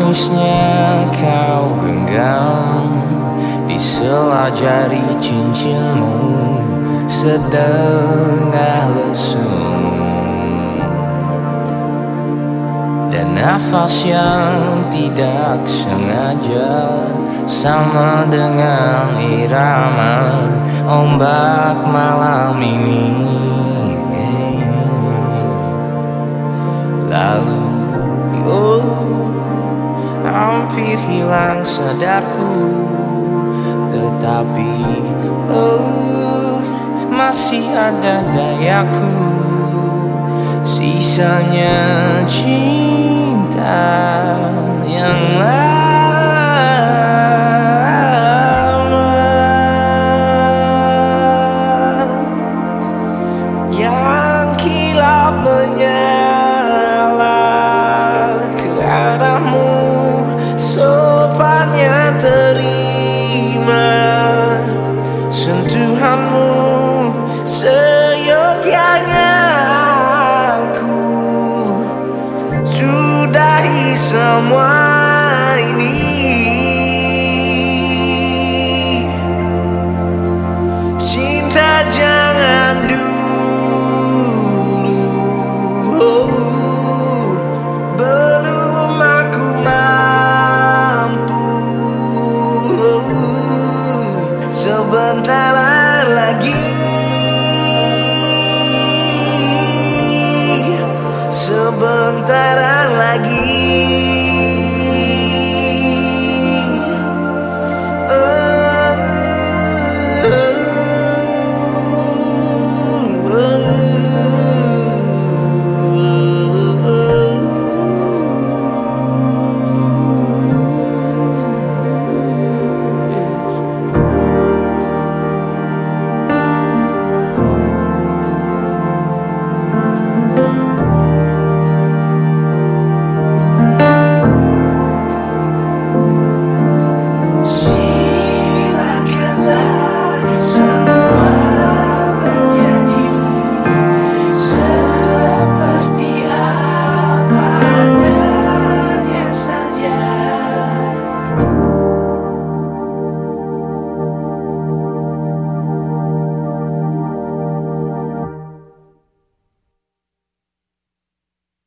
Manisnya kau genggam Di sela jari cincinmu Sedengah lesung Dan nafas yang tidak sengaja Sama dengan irama Ombak malam ini hampir hilang sadarku. Tetapi oh masih ada dayaku. Sisanya cinta semua ini. Cinta jangan dulu. Belum aku mampu. Sebentar lagi. Sebentar lagi.